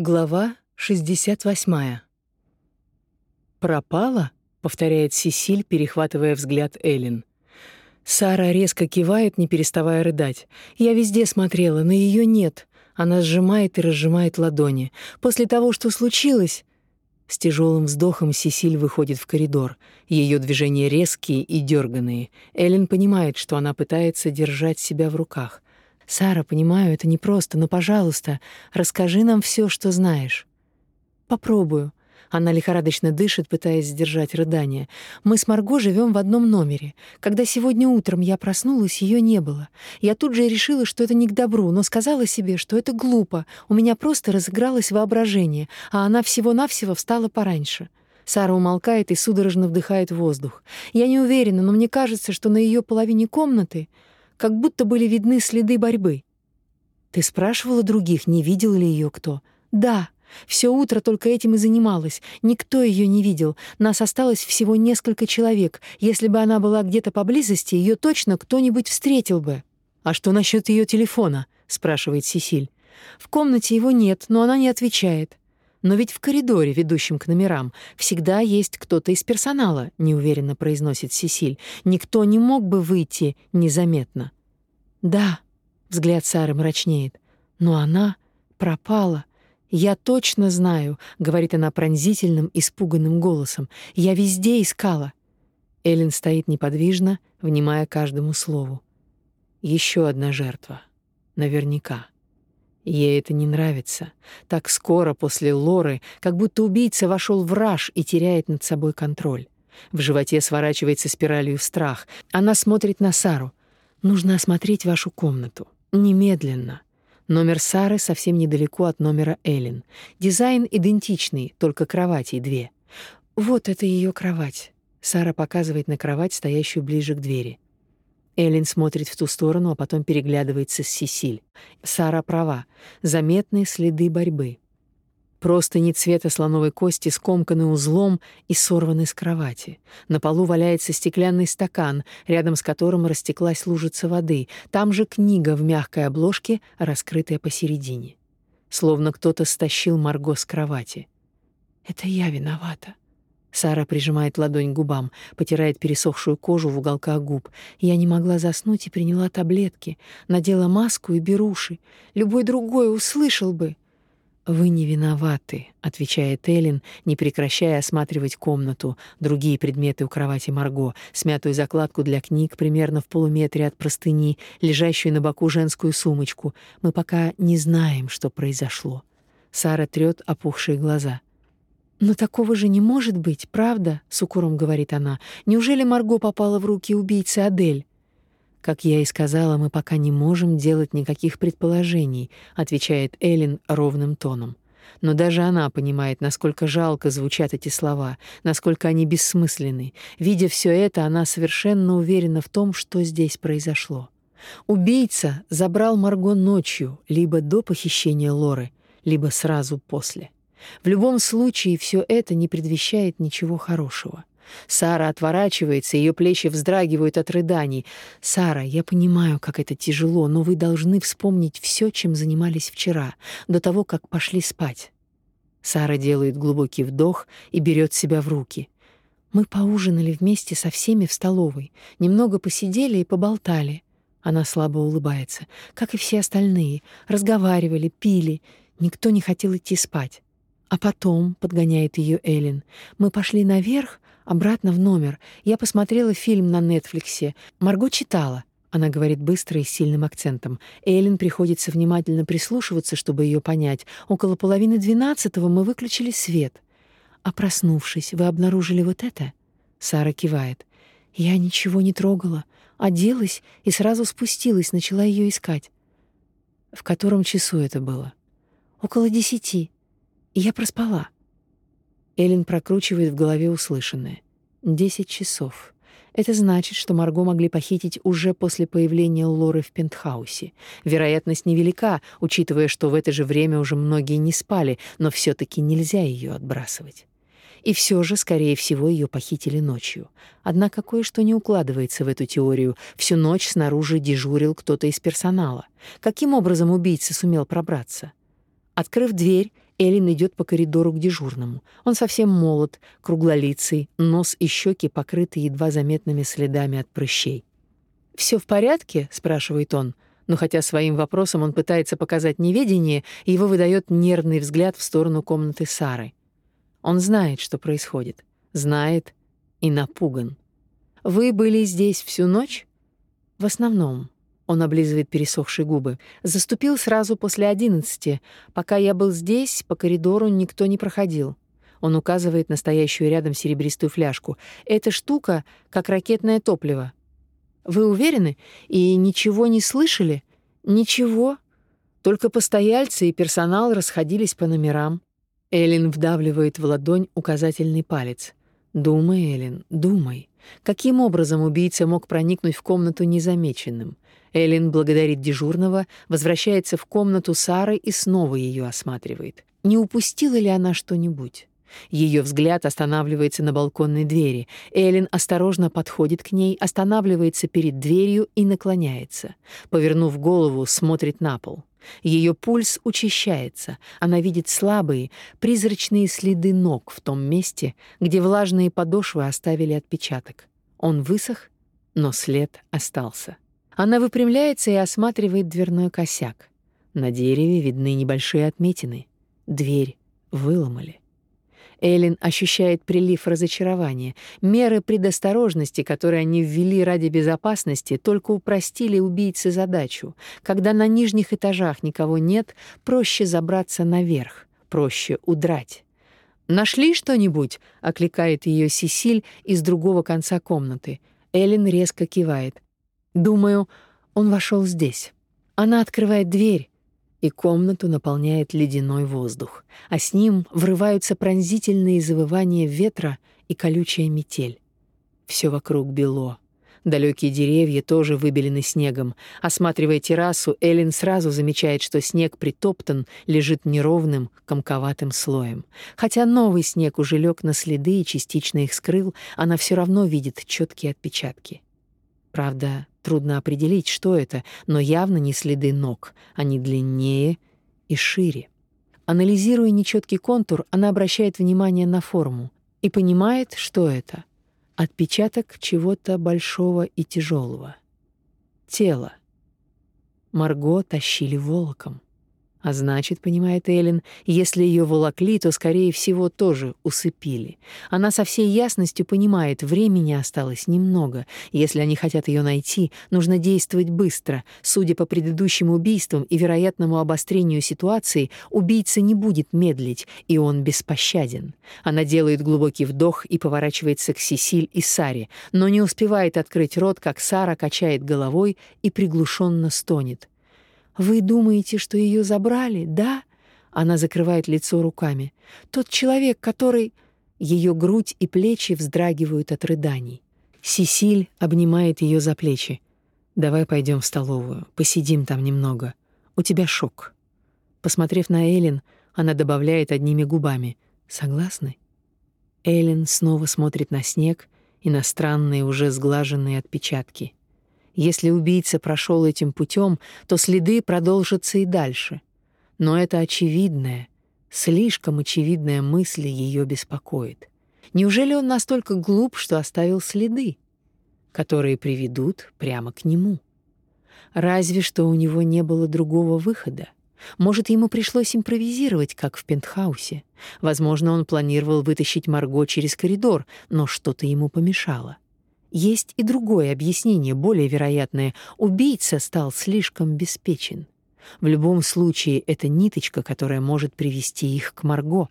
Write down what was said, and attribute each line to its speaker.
Speaker 1: Глава 68. «Пропала?» — повторяет Сесиль, перехватывая взгляд Эллен. Сара резко кивает, не переставая рыдать. «Я везде смотрела, но ее нет». Она сжимает и разжимает ладони. «После того, что случилось...» С тяжелым вздохом Сесиль выходит в коридор. Ее движения резкие и дерганые. Эллен понимает, что она пытается держать себя в руках. Сара, понимаю, это непросто, но, пожалуйста, расскажи нам все, что знаешь. Попробую. Она лихорадочно дышит, пытаясь сдержать рыдание. Мы с Марго живем в одном номере. Когда сегодня утром я проснулась, ее не было. Я тут же решила, что это не к добру, но сказала себе, что это глупо. У меня просто разыгралось воображение, а она всего-навсего встала пораньше. Сара умолкает и судорожно вдыхает воздух. Я не уверена, но мне кажется, что на ее половине комнаты как будто были видны следы борьбы. Ты спрашивала других, не видел ли ее кто? Да. Все утро только этим и занималась. Никто ее не видел. Нас осталось всего несколько человек. Если бы она была где-то поблизости, ее точно кто-нибудь встретил бы. А что насчет ее телефона? спрашивает Сесиль. В комнате его нет, но она не отвечает. Но ведь в коридоре, ведущем к номерам, всегда есть кто-то из персонала, неуверенно произносит Сесиль. Никто не мог бы выйти незаметно. Да, взгляд Сары мрачнеет. Но она пропала. Я точно знаю, говорит она пронзительным, испуганным голосом. Я везде искала. Эллен стоит неподвижно, внимая каждому слову. Еще одна жертва. Наверняка. Ей это не нравится. Так скоро после Лоры, как будто убийца вошел в раж и теряет над собой контроль. В животе сворачивается спиралью страх. Она смотрит на Сару. Нужно осмотреть вашу комнату немедленно. Номер Сары совсем недалеко от номера Эллен. Дизайн идентичный, только кроватей две. Вот это ее кровать. Сара показывает на кровать, стоящую ближе к двери. Эллен смотрит в ту сторону, а потом переглядывается с Сесиль. Сара права. Заметные следы борьбы. Просто не цвета слоновой кости скомканы узлом и сорваны с кровати. На полу валяется стеклянный стакан, рядом с которым растеклась лужица воды. Там же книга в мягкой обложке, раскрытая посередине. Словно кто-то стащил Марго с кровати. «Это я виновата», Сара прижимает ладонь к губам, потирает пересохшую кожу в уголках губ. Я не могла заснуть и приняла таблетки, надела маску и беруши. Любой другой услышал бы. Вы не виноваты, отвечает Элин, не прекращая осматривать комнату, другие предметы у кровати Марго, смятую закладку для книг примерно в полуметре от простыни, лежащую на боку женскую сумочку. Мы пока не знаем, что произошло. Сара трёт опухшие глаза. «Но такого же не может быть, правда?» — с укором говорит она. «Неужели Марго попала в руки убийцы Адель?» «Как я и сказала, мы пока не можем делать никаких предположений», — отвечает Эллен ровным тоном. Но даже она понимает, насколько жалко звучат эти слова, насколько они бессмысленны. Видя все это, она совершенно уверена в том, что здесь произошло. Убийца забрал Марго ночью, либо до похищения Лоры, либо сразу после. В любом случае, все это не предвещает ничего хорошего. Сара отворачивается, ее плечи вздрагивают от рыданий. «Сара, я понимаю, как это тяжело, но вы должны вспомнить все, чем занимались вчера, до того, как пошли спать». Сара делает глубокий вдох и берет себя в руки. «Мы поужинали вместе со всеми в столовой, немного посидели и поболтали». Она слабо улыбается. «Как и все остальные. Разговаривали, пили. Никто не хотел идти спать. А потом, подгоняет ее Элин, мы пошли наверх, обратно в номер. Я посмотрела фильм на Нетфликсе. Марго читала. Она говорит быстро и с сильным акцентом. Элин приходится внимательно прислушиваться, чтобы ее понять. Около половины двенадцатого мы выключили свет. А проснувшись, вы обнаружили вот это? Сара кивает. Я ничего не трогала, оделась и сразу спустилась, начала ее искать. В котором часу это было? Около десяти. И я проспала. Элин прокручивает в голове услышанное. Десять часов. Это значит, что Марго могли похитить уже после появления Лоры в пентхаусе. Вероятность невелика, учитывая, что в это же время уже многие не спали, но все таки нельзя ее отбрасывать. И все же, скорее всего, ее похитили ночью. Однако кое-что не укладывается в эту теорию. Всю ночь снаружи дежурил кто-то из персонала. Каким образом убийца сумел пробраться? Открыв дверь, Элин идет по коридору к дежурному. Он совсем молод, круглолицый, нос и щеки покрыты едва заметными следами от прыщей. Все в порядке?» — спрашивает он. Но хотя своим вопросом он пытается показать неведение, его выдает нервный взгляд в сторону комнаты Сары. Он знает, что происходит. Знает и напуган. «Вы были здесь всю ночь?» «В основном», он облизывает пересохшие губы. Заступил сразу после одиннадцати. Пока я был здесь, по коридору никто не проходил. Он указывает на стоящую рядом серебристую фляжку. Эта штука как ракетное топливо. Вы уверены? И ничего не слышали? Ничего. Только постояльцы и персонал расходились по номерам. Элин вдавливает в ладонь указательный палец. Думай, Элин, думай. Каким образом убийца мог проникнуть в комнату незамеченным? Элин благодарит дежурного, возвращается в комнату Сары и снова ее осматривает. Не упустила ли она что-нибудь? Ее взгляд останавливается на балконной двери. Элин осторожно подходит к ней, останавливается перед дверью и наклоняется. Повернув голову, смотрит на пол. Ее пульс учащается. Она видит слабые, призрачные следы ног в том месте, где влажные подошвы оставили отпечаток. Он высох, но след остался. Она выпрямляется и осматривает дверной косяк. На дереве видны небольшие отметины. Дверь выломали. Эллен ощущает прилив разочарования. Меры предосторожности, которые они ввели ради безопасности, только упростили убийце задачу. Когда на нижних этажах никого нет, проще забраться наверх, проще удрать. «Нашли что-нибудь?» — окликает ее Сесиль из другого конца комнаты. Эллен резко кивает. Думаю, он вошел здесь. Она открывает дверь, и комнату наполняет ледяной воздух, а с ним врываются пронзительные завывания ветра и колючая метель. Все вокруг бело. Далекие деревья тоже выбелены снегом. Осматривая террасу, Эллен сразу замечает, что снег притоптан, лежит неровным, комковатым слоем. Хотя новый снег уже лег на следы и частично их скрыл, она все равно видит четкие отпечатки. Правда, трудно определить, что это, но явно не следы ног. Они длиннее и шире. Анализируя нечеткий контур, она обращает внимание на форму и понимает, что это. Отпечаток чего-то большого и тяжелого. Тело. Марго тащили волоком. А значит, понимает Эллен, если ее волокли, то, скорее всего, тоже усыпили. Она со всей ясностью понимает, времени осталось немного. Если они хотят ее найти, нужно действовать быстро. Судя по предыдущим убийствам и вероятному обострению ситуации, убийца не будет медлить, и он беспощаден. Она делает глубокий вдох и поворачивается к Сесиль и Саре, но не успевает открыть рот, как Сара качает головой и приглушенно стонет. Вы думаете, что ее забрали, да? Она закрывает лицо руками. Тот человек, который ее грудь и плечи вздрагивают от рыданий. Сисиль обнимает ее за плечи. Давай пойдем в столовую, посидим там немного. У тебя шок. Посмотрев на Элин, она добавляет одними губами: "Согласны?" Элин снова смотрит на снег и на странные уже сглаженные отпечатки. Если убийца прошел этим путем, то следы продолжатся и дальше. Но это очевидная, слишком очевидная мысль ее беспокоит. Неужели он настолько глуп, что оставил следы, которые приведут прямо к нему? Разве что у него не было другого выхода. Может, ему пришлось импровизировать, как в пентхаусе. Возможно, он планировал вытащить Марго через коридор, но что-то ему помешало. Есть и другое объяснение, более вероятное. Убийца стал слишком беспечен. В любом случае, это ниточка, которая может привести их к Марго.